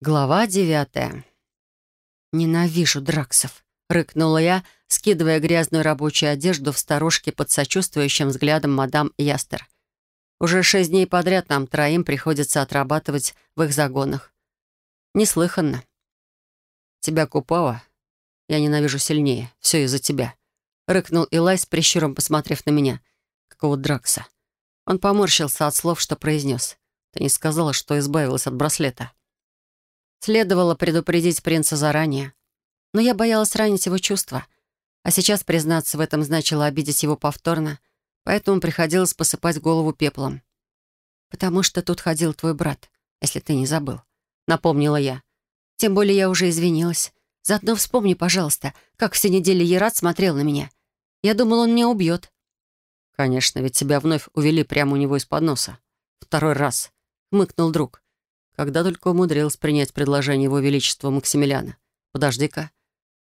Глава девятая. «Ненавижу драксов», — рыкнула я, скидывая грязную рабочую одежду в сторожке под сочувствующим взглядом мадам Ястер. «Уже шесть дней подряд нам троим приходится отрабатывать в их загонах. Неслыханно. Тебя купала? Я ненавижу сильнее. Все из-за тебя», — рыкнул Илай с прищуром, посмотрев на меня. «Какого дракса?» Он поморщился от слов, что произнес. «Ты не сказала, что избавилась от браслета». Следовало предупредить принца заранее. Но я боялась ранить его чувства. А сейчас признаться в этом значило обидеть его повторно, поэтому приходилось посыпать голову пеплом. «Потому что тут ходил твой брат, если ты не забыл», — напомнила я. «Тем более я уже извинилась. Заодно вспомни, пожалуйста, как все недели Ерат смотрел на меня. Я думал, он меня убьет». «Конечно, ведь тебя вновь увели прямо у него из-под носа. Второй раз», — хмыкнул друг когда только умудрилась принять предложение его величества Максимилиана. Подожди-ка.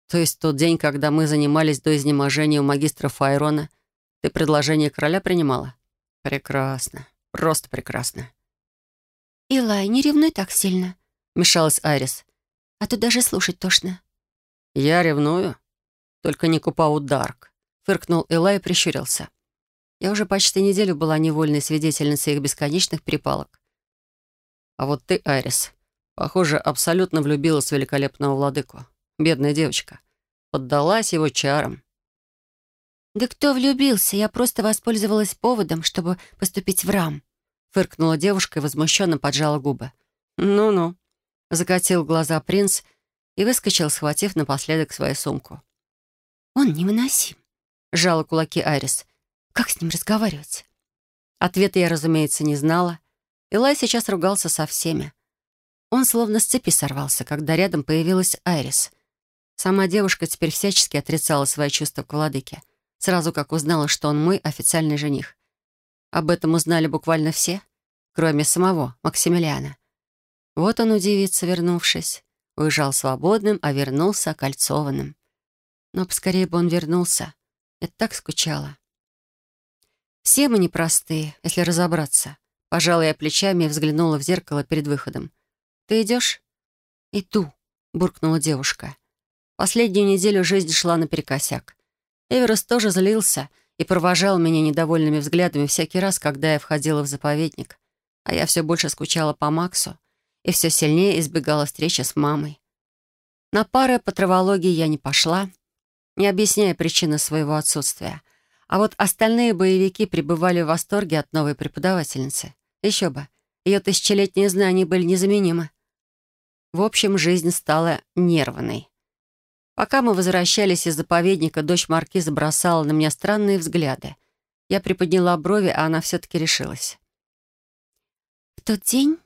То есть тот день, когда мы занимались до изнеможения у магистра Файрона, ты предложение короля принимала? Прекрасно. Просто прекрасно. «Илай, не ревнуй так сильно», — мешалась Айрис. «А то даже слушать тошно». «Я ревную? Только не Купау Дарк», — фыркнул Илай и прищурился. Я уже почти неделю была невольной свидетельницей их бесконечных перепалок. А вот ты, Айрис, похоже, абсолютно влюбилась в великолепного владыку. Бедная девочка. Поддалась его чарам. «Да кто влюбился? Я просто воспользовалась поводом, чтобы поступить в рам», — фыркнула девушка и возмущенно поджала губы. «Ну-ну», — закатил глаза принц и выскочил, схватив напоследок свою сумку. «Он невыносим», — сжала кулаки Айрис. «Как с ним разговаривать?» Ответа я, разумеется, не знала, Илай сейчас ругался со всеми. Он словно с цепи сорвался, когда рядом появилась Айрис. Сама девушка теперь всячески отрицала свои чувства к владыке, сразу как узнала, что он мой официальный жених. Об этом узнали буквально все, кроме самого Максимилиана. Вот он удивится, вернувшись. Уезжал свободным, а вернулся окольцованным. Но поскорее бы он вернулся. Я так скучала. Все мы непростые, если разобраться. Пожала я плечами и взглянула в зеркало перед выходом. «Ты идешь?» «Иду», — буркнула девушка. Последнюю неделю жизнь шла наперекосяк. Эверус тоже злился и провожал меня недовольными взглядами всякий раз, когда я входила в заповедник. А я все больше скучала по Максу и все сильнее избегала встречи с мамой. На пары по травологии я не пошла, не объясняя причины своего отсутствия. А вот остальные боевики пребывали в восторге от новой преподавательницы. Еще бы, ее тысячелетние знания были незаменимы. В общем, жизнь стала нервной. Пока мы возвращались из заповедника, дочь маркиза бросала на меня странные взгляды. Я приподняла брови, а она все-таки решилась. В тот день,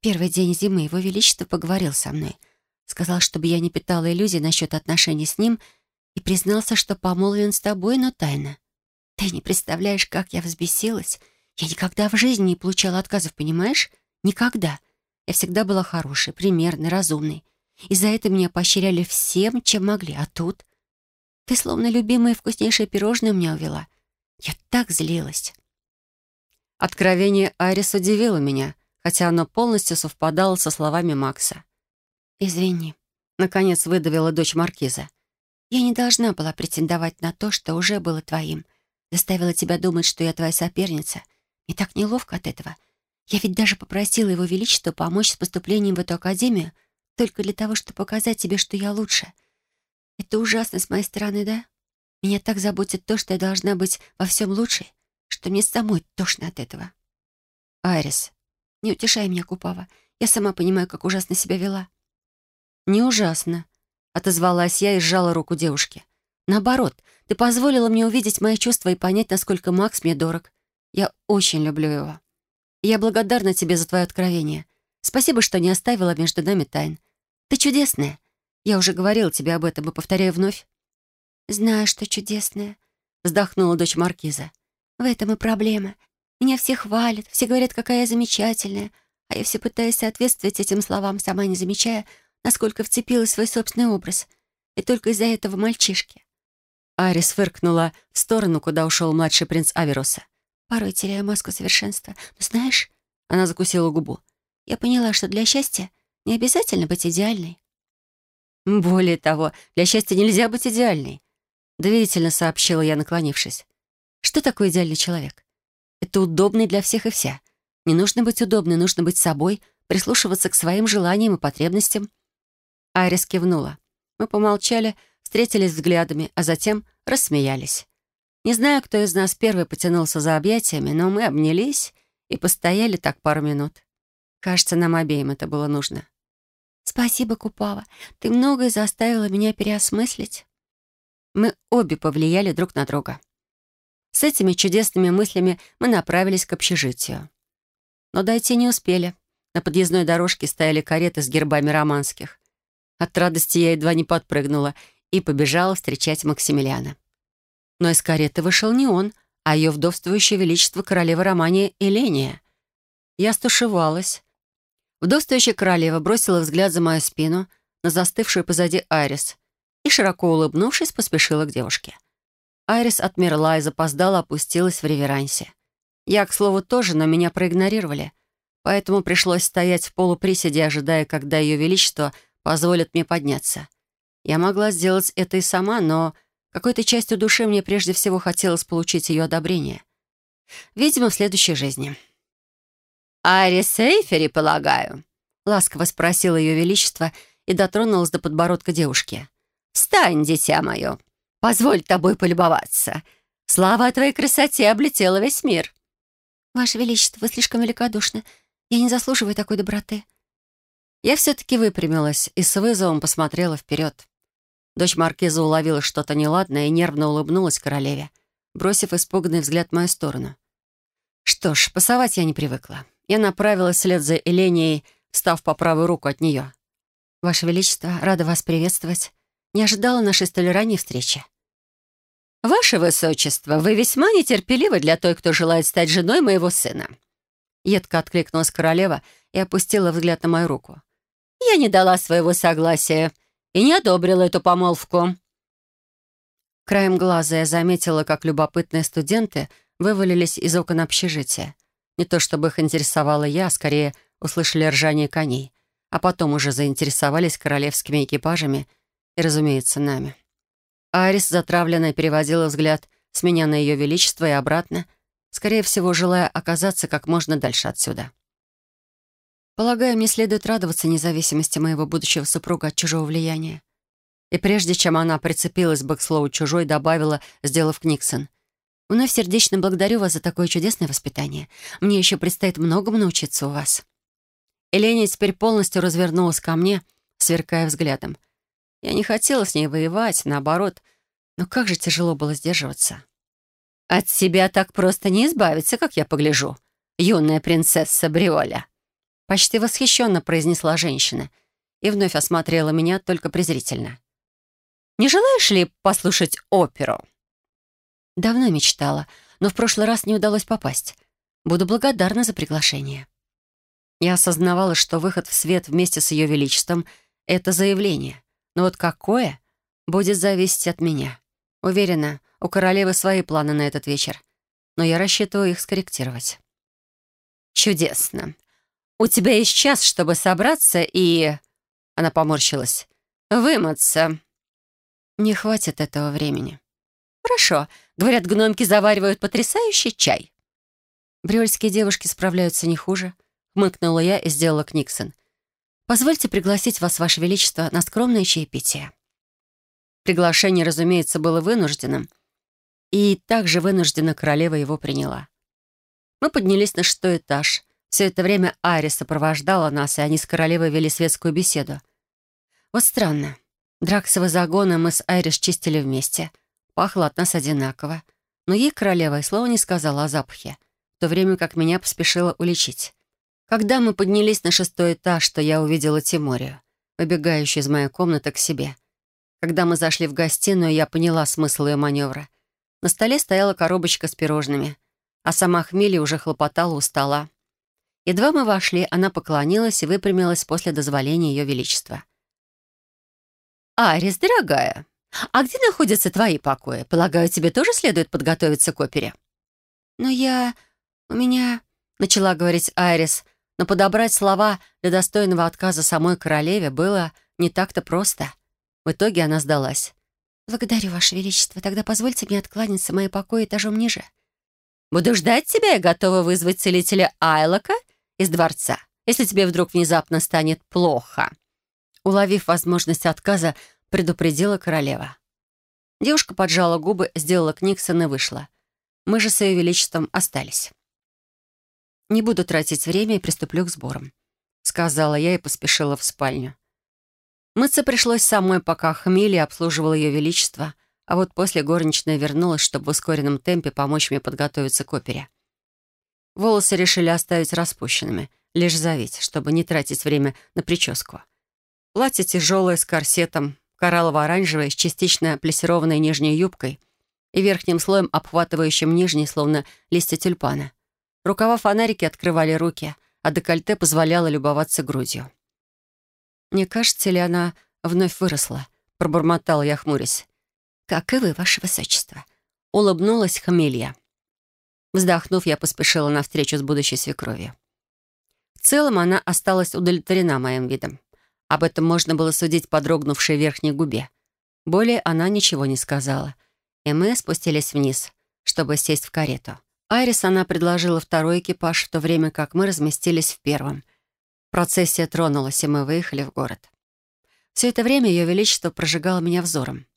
первый день зимы, его величество поговорил со мной. Сказал, чтобы я не питала иллюзий насчет отношений с ним и признался, что помолвлен с тобой, но тайно. Ты не представляешь, как я взбесилась я никогда в жизни не получала отказов, понимаешь? Никогда. Я всегда была хорошей, примерной, разумной. И за это меня поощряли всем, чем могли. А тут... Ты словно любимое вкуснейшее пирожное меня увела. Я так злилась. Откровение Арис удивило меня, хотя оно полностью совпадало со словами Макса. «Извини», — наконец выдавила дочь Маркиза. «Я не должна была претендовать на то, что уже было твоим. Заставила тебя думать, что я твоя соперница — мне так неловко от этого. Я ведь даже попросила его величество помочь с поступлением в эту академию только для того, чтобы показать тебе, что я лучше. Это ужасно с моей стороны, да? Меня так заботит то, что я должна быть во всем лучшей, что мне самой тошно от этого. Айрис, не утешай меня, Купава. Я сама понимаю, как ужасно себя вела. Не ужасно, отозвалась я и сжала руку девушки. Наоборот, ты позволила мне увидеть мои чувства и понять, насколько Макс мне дорог. Я очень люблю его. Я благодарна тебе за твое откровение. Спасибо, что не оставила между нами тайн. Ты чудесная. Я уже говорила тебе об этом и повторяю вновь. «Знаю, что чудесная», — вздохнула дочь Маркиза. «В этом и проблема. Меня все хвалят, все говорят, какая я замечательная, а я все пытаюсь соответствовать этим словам, сама не замечая, насколько вцепилась в свой собственный образ. И только из-за этого мальчишки». Арис фыркнула в сторону, куда ушел младший принц Авероса. Порой теряю маску совершенства. Но знаешь, она закусила губу. Я поняла, что для счастья Не обязательно быть идеальной. Более того, для счастья нельзя быть идеальной. Доверительно сообщила я, наклонившись. Что такое идеальный человек? Это удобный для всех и вся. Не нужно быть удобной, нужно быть собой, прислушиваться к своим желаниям и потребностям. Айрис кивнула. Мы помолчали, встретились взглядами, а затем рассмеялись. Не знаю, кто из нас первый потянулся за объятиями, но мы обнялись и постояли так пару минут. Кажется, нам обеим это было нужно. «Спасибо, Купава. Ты многое заставила меня переосмыслить». Мы обе повлияли друг на друга. С этими чудесными мыслями мы направились к общежитию. Но дойти не успели. На подъездной дорожке стояли кареты с гербами романских. От радости я едва не подпрыгнула и побежала встречать Максимилиана. Но из кареты вышел не он, а ее вдовствующее величество королева Романия Эления. Я стушевалась. Вдовствующая королева бросила взгляд за мою спину на застывшую позади Айрис и, широко улыбнувшись, поспешила к девушке. Айрис отмерла и запоздала опустилась в реверансе. Я, к слову, тоже, но меня проигнорировали, поэтому пришлось стоять в полуприседе, ожидая, когда Ее Величество позволит мне подняться. Я могла сделать это и сама, но какой-то частью души мне прежде всего хотелось получить ее одобрение. Видимо, в следующей жизни. «Айрис Эйфери, полагаю?» — ласково спросила Ее Величество и дотронулась до подбородка девушки. «Встань, дитя мое!» Позволь тобой полюбоваться. Слава о твоей красоте облетела весь мир». «Ваше Величество, вы слишком великодушны. Я не заслуживаю такой доброты». Я все-таки выпрямилась и с вызовом посмотрела вперед. Дочь маркиза уловила что-то неладное и нервно улыбнулась королеве, бросив испуганный взгляд в мою сторону. Что ж, пасовать я не привыкла. Я направилась вслед за Эленией, став по правую руку от нее. «Ваше Величество, рада вас приветствовать. Не ожидала нашей столь ранней встречи». «Ваше Высочество, вы весьма нетерпеливы для той, кто желает стать женой моего сына». Едко откликнулась королева и опустила взгляд на мою руку. «Я не дала своего согласия и не одобрила эту помолвку». Краем глаза я заметила, как любопытные студенты вывалились из окон общежития. Не то чтобы их интересовало я, а скорее услышали ржание коней, а потом уже заинтересовались королевскими экипажами и, разумеется, нами. Арис, затравленно, переводила взгляд с меня на Ее Величество и обратно, скорее всего, желая оказаться как можно дальше отсюда. Полагаю, мне следует радоваться независимости моего будущего супруга от чужого влияния. И прежде чем она прицепилась бы к слову «чужой», добавила, сделав Книксон. «Вновь сердечно благодарю вас за такое чудесное воспитание. Мне еще предстоит многому научиться у вас». Эленя теперь полностью развернулась ко мне, сверкая взглядом. Я не хотела с ней воевать, наоборот. Но как же тяжело было сдерживаться. «От себя так просто не избавиться, как я погляжу, юная принцесса Бриоля», почти восхищенно произнесла женщина и вновь осмотрела меня только презрительно. «Не желаешь ли послушать оперу?» Давно мечтала, но в прошлый раз не удалось попасть. Буду благодарна за приглашение. Я осознавала, что выход в свет вместе с Ее Величеством — это заявление. Но вот какое, будет зависеть от меня. Уверена, у королевы свои планы на этот вечер, но я рассчитываю их скорректировать. «Чудесно. У тебя есть час, чтобы собраться и...» Она поморщилась. «Вымыться». «Не хватит этого времени». «Хорошо. Говорят, гномки заваривают потрясающий чай». «Бриольские девушки справляются не хуже», — хмыкнула я и сделала Книксон. Позвольте пригласить вас, Ваше Величество, на скромное чаепитие». Приглашение, разумеется, было вынужденным, и также вынужденно королева его приняла. Мы поднялись на шестой этаж. Все это время Ари сопровождала нас, и они с королевой вели светскую беседу. Вот странно. Драксовы загоны мы с Айриш чистили вместе. Пахло от нас одинаково. Но ей королева и слова не сказала о запахе, в то время как меня поспешила уличить. Когда мы поднялись на шестой этаж, то я увидела Тиморию, выбегающую из моей комнаты к себе. Когда мы зашли в гостиную, я поняла смысл ее маневра. На столе стояла коробочка с пирожными, а сама Хмели уже хлопотала у стола. Едва мы вошли, она поклонилась и выпрямилась после дозволения Ее Величества. «Арис, дорогая, а где находятся твои покои? Полагаю, тебе тоже следует подготовиться к опере?» «Но я... у меня...» — начала говорить Айрис, Но подобрать слова для достойного отказа самой королеве было не так-то просто. В итоге она сдалась. «Благодарю, Ваше Величество. Тогда позвольте мне откланяться в мои покои этажом ниже». «Буду ждать тебя и готова вызвать целителя Айлока из дворца, если тебе вдруг внезапно станет плохо». Уловив возможность отказа, предупредила королева. Девушка поджала губы, сделала книксон и вышла. Мы же с ее величеством остались. «Не буду тратить время и приступлю к сборам», — сказала я и поспешила в спальню. Мыться пришлось самой, пока Хмели обслуживал ее величество, а вот после горничная вернулась, чтобы в ускоренном темпе помочь мне подготовиться к опере. Волосы решили оставить распущенными, лишь завить, чтобы не тратить время на прическу. Платье тяжелое, с корсетом, кораллово-оранжевое, с частично плессированной нижней юбкой и верхним слоем, обхватывающим нижний, словно листья тюльпана. Рукава фонарики открывали руки, а декольте позволяло любоваться грудью. «Не кажется ли она вновь выросла?» — пробормотал я, хмурясь. «Как и вы, ваше высочество», — улыбнулась Хамелья. Вздохнув, я поспешила на встречу с будущей свекровью. В целом она осталась удовлетворена моим видом. Об этом можно было судить по дрогнувшей верхней губе. Более она ничего не сказала. И мы спустились вниз, чтобы сесть в карету. Айрис она предложила второй экипаж, в то время как мы разместились в первом — Процессия тронулась, и мы выехали в город. Все это время Ее Величество прожигало меня взором.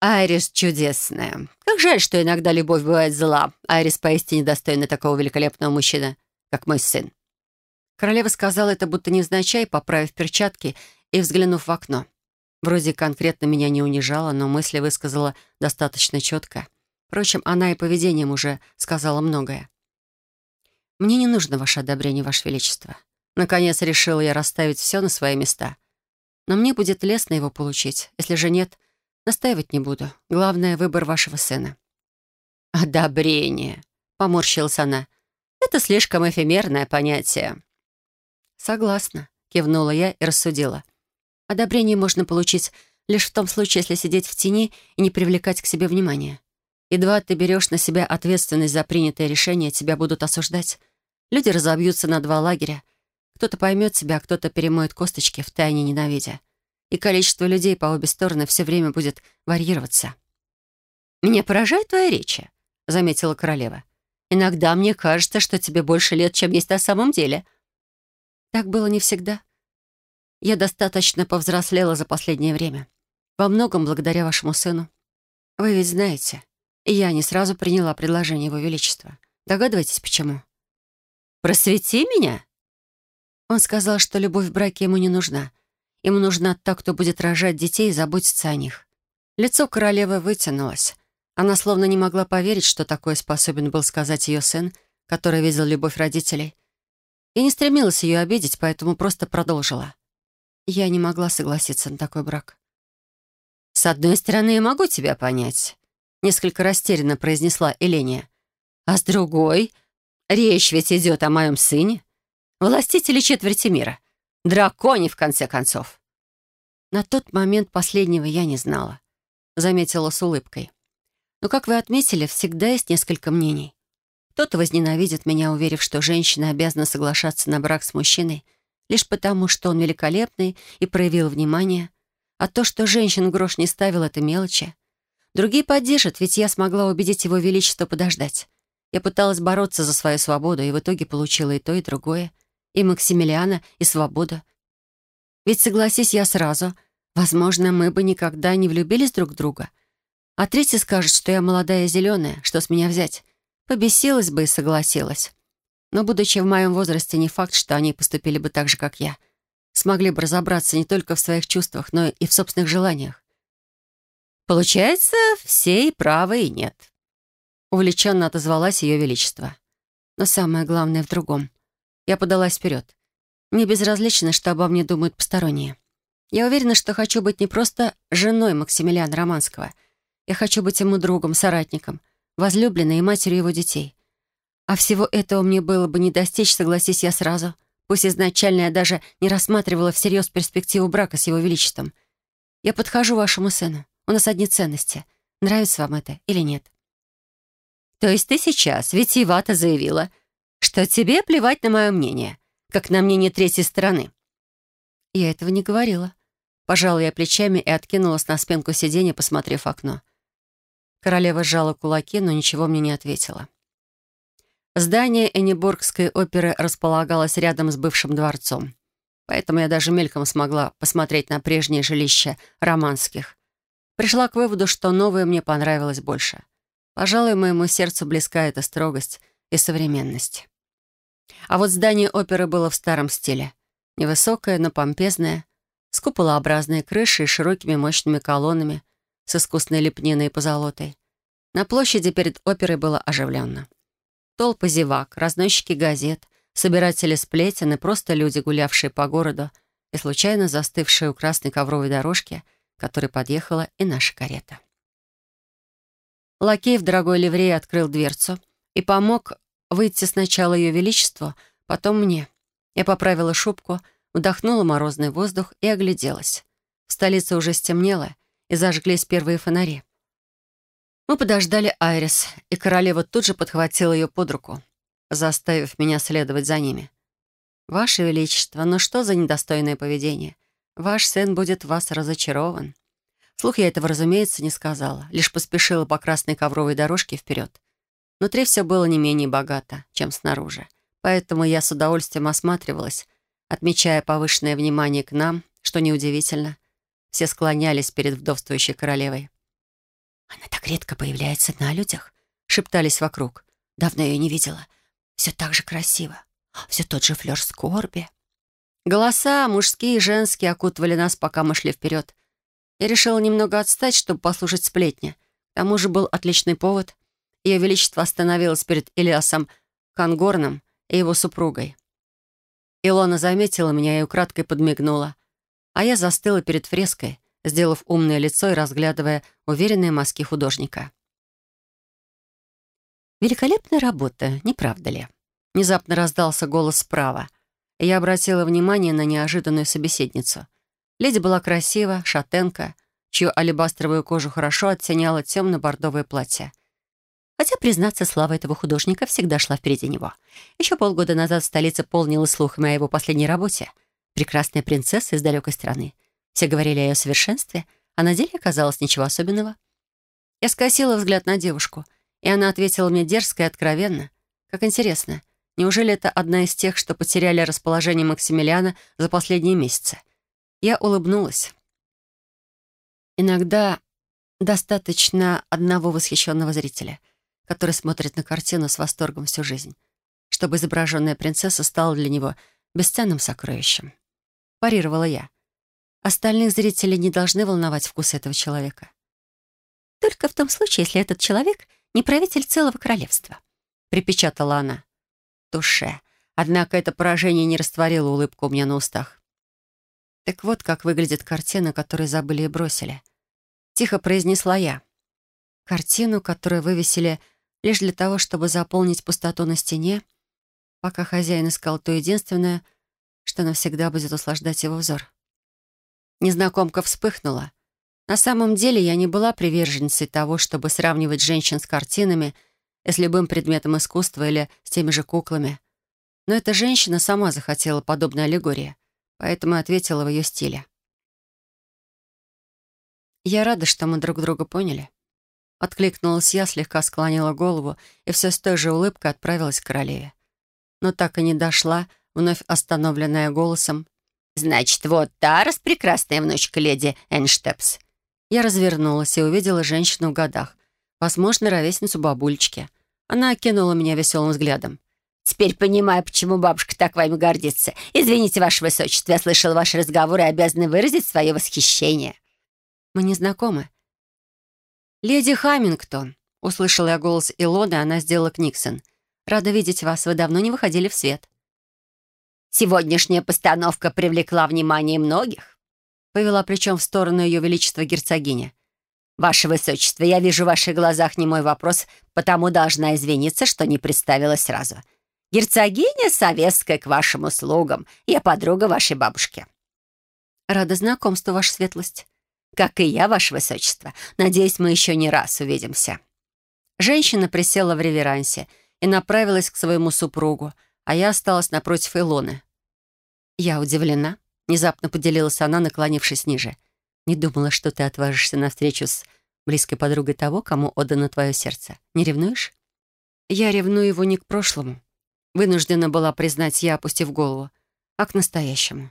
«Айрис чудесная. Как жаль, что иногда любовь бывает зла. Айрис поистине достойна такого великолепного мужчины, как мой сын». Королева сказала это будто невзначай, поправив перчатки и взглянув в окно. Вроде конкретно меня не унижала, но мысли высказала достаточно четко. Впрочем, она и поведением уже сказала многое. «Мне не нужно ваше одобрение, ваше величество. Наконец решила я расставить все на свои места. Но мне будет лестно его получить. Если же нет, настаивать не буду. Главное — выбор вашего сына». «Одобрение», — поморщилась она. «Это слишком эфемерное понятие». «Согласна», — кивнула я и рассудила. «Одобрение можно получить лишь в том случае, если сидеть в тени и не привлекать к себе внимания. Едва ты берешь на себя ответственность за принятое решение, тебя будут осуждать. Люди разобьются на два лагеря. Кто-то поймет себя, а кто-то перемоет косточки, втайне ненавидя. И количество людей по обе стороны все время будет варьироваться. «Меня поражает твоя речь», — заметила королева. «Иногда мне кажется, что тебе больше лет, чем есть на самом деле». Так было не всегда. Я достаточно повзрослела за последнее время. Во многом благодаря вашему сыну. Вы ведь знаете, я не сразу приняла предложение его величества. Догадываетесь, почему?» «Просвети меня!» Он сказал, что любовь в браке ему не нужна. Ему нужна та, кто будет рожать детей и заботиться о них. Лицо королевы вытянулось. Она словно не могла поверить, что такое способен был сказать ее сын, который видел любовь родителей. И не стремилась ее обидеть, поэтому просто продолжила. Я не могла согласиться на такой брак. «С одной стороны, я могу тебя понять», — несколько растерянно произнесла Эления. «А с другой, Речь ведь идет о моем сыне. Властителе четверти мира. Драконе, в конце концов. На тот момент последнего я не знала. Заметила с улыбкой. Но, как вы отметили, всегда есть несколько мнений. Кто-то возненавидит меня, уверив, что женщина обязана соглашаться на брак с мужчиной лишь потому, что он великолепный и проявил внимание, а то, что женщин грош не ставил, это мелочи. Другие поддержат, ведь я смогла убедить его величество подождать. Я пыталась бороться за свою свободу, и в итоге получила и то, и другое. И Максимилиана, и свободу. Ведь, согласись я сразу, возможно, мы бы никогда не влюбились друг в друга. А третий скажет, что я молодая и зеленая, что с меня взять. Побесилась бы и согласилась. Но, будучи в моем возрасте, не факт, что они поступили бы так же, как я. Смогли бы разобраться не только в своих чувствах, но и в собственных желаниях. Получается, все и правы, и нет. Увлеченно отозвалась Ее Величество. Но самое главное в другом. Я подалась вперед. Мне безразлично, что обо мне думают посторонние. Я уверена, что хочу быть не просто женой Максимилиана Романского. Я хочу быть ему другом, соратником, возлюбленной и матерью его детей. А всего этого мне было бы не достичь, согласись я сразу. Пусть изначально я даже не рассматривала всерьез перспективу брака с его величеством. Я подхожу вашему сыну. У нас одни ценности. Нравится вам это или нет? То есть ты сейчас витиевато заявила, что тебе плевать на мое мнение, как на мнение третьей стороны». Я этого не говорила. Пожала я плечами и откинулась на спинку сиденья, посмотрев в окно. Королева сжала кулаки, но ничего мне не ответила. Здание Эннибургской оперы располагалось рядом с бывшим дворцом. Поэтому я даже мельком смогла посмотреть на прежнее жилище романских. Пришла к выводу, что новое мне понравилось больше. Пожалуй, моему сердцу близка эта строгость и современность. А вот здание оперы было в старом стиле. Невысокое, но помпезное, с куполообразной крышей и широкими мощными колоннами, с искусной лепниной и позолотой. На площади перед оперой было оживленно. Толпы зевак, разносчики газет, собиратели сплетен и просто люди, гулявшие по городу и случайно застывшие у красной ковровой дорожки, которой подъехала и наша карета. Лакей в дорогой ливрее открыл дверцу и помог выйти сначала Ее Величеству, потом мне. Я поправила шубку, вдохнула морозный воздух и огляделась. В столице уже стемнело, и зажглись первые фонари. Мы подождали Айрис, и королева тут же подхватила ее под руку, заставив меня следовать за ними. «Ваше Величество, ну что за недостойное поведение? Ваш сын будет вас разочарован». Слух я этого, разумеется, не сказала, лишь поспешила по красной ковровой дорожке вперед. Внутри все было не менее богато, чем снаружи. Поэтому я с удовольствием осматривалась, отмечая повышенное внимание к нам, что неудивительно. Все склонялись перед вдовствующей королевой. «Она так редко появляется на людях», — шептались вокруг. «Давно ее не видела. Все так же красиво. Все тот же флер скорби». Голоса, мужские и женские, окутывали нас, пока мы шли вперед. Я решила немного отстать, чтобы послушать сплетни. К тому же был отличный повод. Ее Величество остановилось перед Илиасом Кангорном и его супругой. Илона заметила меня и украдкой подмигнула, а я застыла перед фреской, сделав умное лицо и разглядывая уверенные мазки художника. «Великолепная работа, не правда ли?» Внезапно раздался голос справа, и я обратила внимание на неожиданную собеседницу. Леди была красива, шатенка, чью алебастровую кожу хорошо оттеняло темно-бордовое платье. Хотя, признаться, слава этого художника всегда шла впереди него. Еще полгода назад столица полнила слухами о его последней работе. Прекрасная принцесса из далекой страны. Все говорили о ее совершенстве, а на деле оказалось ничего особенного. Я скосила взгляд на девушку, и она ответила мне дерзко и откровенно. Как интересно, неужели это одна из тех, что потеряли расположение Максимилиана за последние месяцы? Я улыбнулась. Иногда достаточно одного восхищенного зрителя — который смотрит на картину с восторгом всю жизнь, чтобы изображенная принцесса стала для него бесценным сокровищем. Парировала я. Остальных зрителей не должны волновать вкус этого человека. «Только в том случае, если этот человек не правитель целого королевства», — припечатала она. Туше. Однако это поражение не растворило улыбку у меня на устах. Так вот, как выглядит картина, которую забыли и бросили. Тихо произнесла я. Картину, которую вывесили лишь для того, чтобы заполнить пустоту на стене, пока хозяин искал то единственное, что навсегда будет услаждать его взор. Незнакомка вспыхнула. На самом деле я не была приверженницей того, чтобы сравнивать женщин с картинами, с любым предметом искусства или с теми же куклами. Но эта женщина сама захотела подобной аллегории, поэтому ответила в ее стиле. Я рада, что мы друг друга поняли. Откликнулась я, слегка склонила голову и все с той же улыбкой отправилась к королеве. Но так и не дошла, вновь остановленная голосом. «Значит, вот та распрекрасная внучка леди Энштепс». Я развернулась и увидела женщину в годах, возможно, ровесницу бабулечки. Она окинула меня веселым взглядом. «Теперь понимаю, почему бабушка так вами гордится. Извините, ваше высочество, я слышала ваши разговоры и обязаны выразить свое восхищение». «Мы не знакомы», «Леди Хаммингтон», — услышала я голос Илоны, она сделала Книксон. «Рада видеть вас. Вы давно не выходили в свет». «Сегодняшняя постановка привлекла внимание многих», — повела плечом в сторону Ее Величества герцогиня. «Ваше Высочество, я вижу в ваших глазах не мой вопрос, потому должна извиниться, что не представилась сразу. Герцогиня Советская к вашим услугам. Я подруга вашей бабушки». «Рада знакомству, Ваша Светлость». «Как и я, Ваше Высочество. Надеюсь, мы еще не раз увидимся». Женщина присела в реверансе и направилась к своему супругу, а я осталась напротив Илоны. «Я удивлена», — внезапно поделилась она, наклонившись ниже. «Не думала, что ты отважишься на встречу с близкой подругой того, кому отдано твое сердце. Не ревнуешь?» «Я ревную его не к прошлому», — вынуждена была признать я, опустив голову, а к настоящему.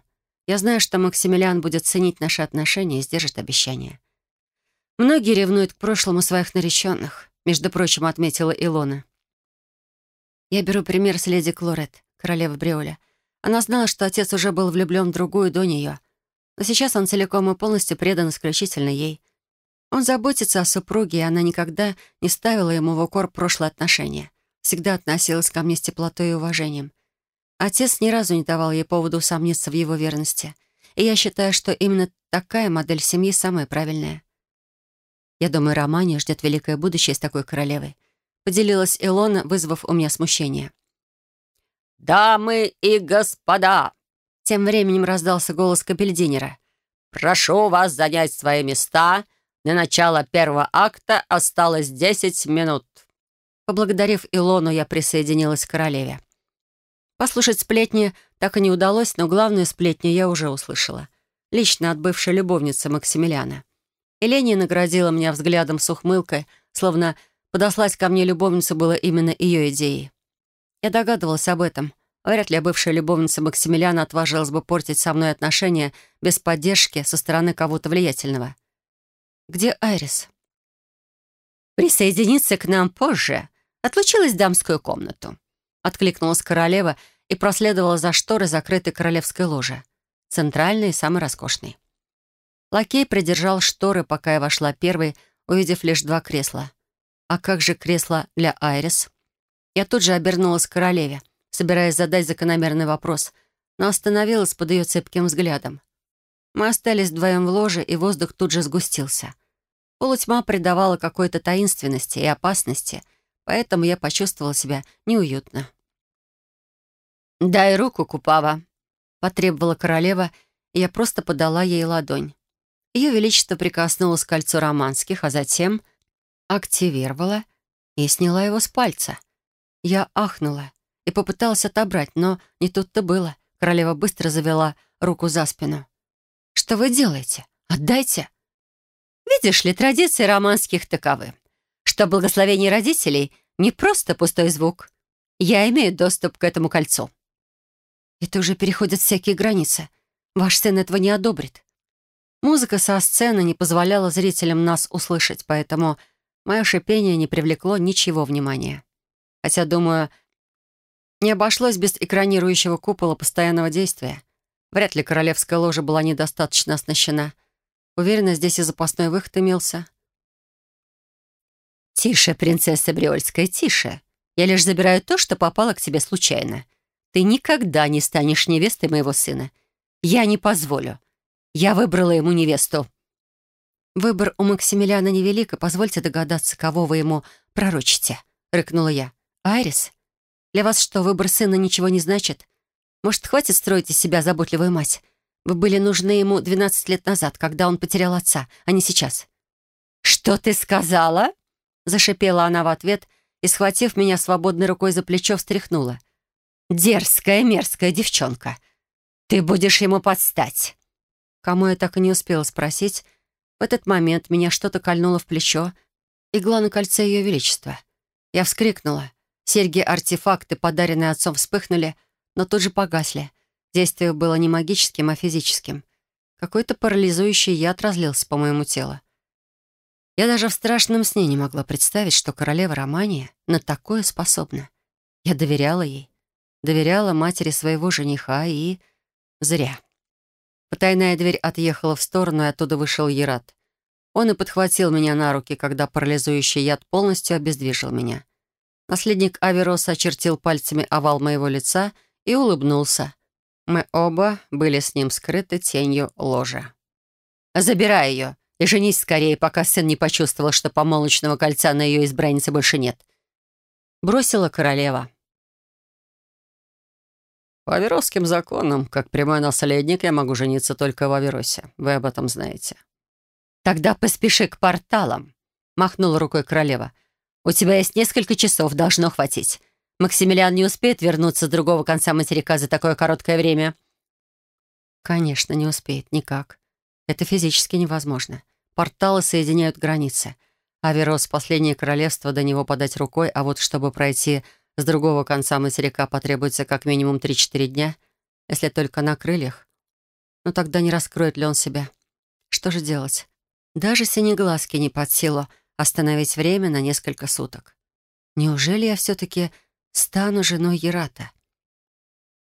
Я знаю, что Максимилиан будет ценить наши отношения и сдержит обещания. Многие ревнуют к прошлому своих нареченных, между прочим, отметила Илона. Я беру пример с леди Клорет, королевы Бриоля. Она знала, что отец уже был влюблен в другую до нее, но сейчас он целиком и полностью предан исключительно ей. Он заботится о супруге, и она никогда не ставила ему в укор прошлые отношения. Всегда относилась ко мне с теплотой и уважением. Отец ни разу не давал ей поводу усомниться в его верности. И я считаю, что именно такая модель семьи самая правильная. Я думаю, Романе ждет великое будущее с такой королевой поделилась Илона, вызвав у меня смущение. «Дамы и господа!» Тем временем раздался голос капельдинера. «Прошу вас занять свои места. На начало первого акта осталось десять минут». Поблагодарив Илону, я присоединилась к королеве. Послушать сплетни так и не удалось, но главную сплетню я уже услышала. Лично от бывшей любовницы Максимилиана. Еленя наградила меня взглядом с ухмылкой, словно Подослать ко мне любовницу было именно ее идеей. Я догадывалась об этом. Вряд ли бывшая любовница Максимилиана отважилась бы портить со мной отношения без поддержки со стороны кого-то влиятельного. «Где Айрис?» «Присоединиться к нам позже. Отлучилась в дамскую комнату», — откликнулась королева и проследовала за шторы закрытой королевской ложи. Центральной и самой роскошной. Лакей придержал шторы, пока я вошла первой, увидев лишь два кресла. «А как же кресло для Айрис?» Я тут же обернулась к королеве, собираясь задать закономерный вопрос, но остановилась под ее цепким взглядом. Мы остались вдвоем в ложе, и воздух тут же сгустился. Полутьма придавала какой-то таинственности и опасности, поэтому я почувствовала себя неуютно. «Дай руку, Купава», — потребовала королева, и я просто подала ей ладонь. Ее Величество прикоснулось к кольцу романских, а затем активировала и сняла его с пальца. Я ахнула и попыталась отобрать, но не тут-то было. Королева быстро завела руку за спину. «Что вы делаете? Отдайте!» «Видишь ли, традиции романских таковы, что благословение родителей не просто пустой звук. Я имею доступ к этому кольцу». «Это уже переходит всякие границы. Ваш сын этого не одобрит». Музыка со сцены не позволяла зрителям нас услышать, поэтому Мое шипение не привлекло ничего внимания. Хотя, думаю, не обошлось без экранирующего купола постоянного действия. Вряд ли королевская ложа была недостаточно оснащена. Уверена, здесь и запасной выход имелся. «Тише, принцесса Бриольская, тише. Я лишь забираю то, что попало к тебе случайно. Ты никогда не станешь невестой моего сына. Я не позволю. Я выбрала ему невесту». «Выбор у Максимилиана невелик, и позвольте догадаться, кого вы ему пророчите», — рыкнула я. «Айрис? Для вас что, выбор сына ничего не значит? Может, хватит строить из себя заботливую мать? Вы были нужны ему 12 лет назад, когда он потерял отца, а не сейчас». «Что ты сказала?» — зашипела она в ответ и, схватив меня свободной рукой за плечо, встряхнула. «Дерзкая, мерзкая девчонка. Ты будешь ему подстать». Кому я так и не успела спросить, в этот момент меня что-то кольнуло в плечо. Игла на кольце Ее Величества. Я вскрикнула. Серьги-артефакты, подаренные отцом, вспыхнули, но тут же погасли. Действие было не магическим, а физическим. Какой-то парализующий яд разлился по моему телу. Я даже в страшном сне не могла представить, что королева Романия на такое способна. Я доверяла ей. Доверяла матери своего жениха и... Зря. Потайная дверь отъехала в сторону, и оттуда вышел Ерат. Он и подхватил меня на руки, когда парализующий яд полностью обездвижил меня. Наследник Авероса очертил пальцами овал моего лица и улыбнулся. Мы оба были с ним скрыты тенью ложа. «Забирай ее и женись скорее, пока сын не почувствовал, что помолочного кольца на ее избраннице больше нет». Бросила королева. По Аверосским законам, как прямой наследник, я могу жениться только в Аверосе. Вы об этом знаете». «Тогда поспеши к порталам», — махнула рукой королева. «У тебя есть несколько часов, должно хватить. Максимилиан не успеет вернуться с другого конца материка за такое короткое время. Конечно, не успеет, никак. Это физически невозможно. Порталы соединяют границы. Аверос — последнее королевство, до него подать рукой, а вот чтобы пройти с другого конца материка потребуется как минимум 3-4 дня, если только на крыльях. Но тогда не раскроет ли он себя? Что же делать? Даже синеглазки не под силу остановить время на несколько суток. Неужели я все-таки стану женой Ярата?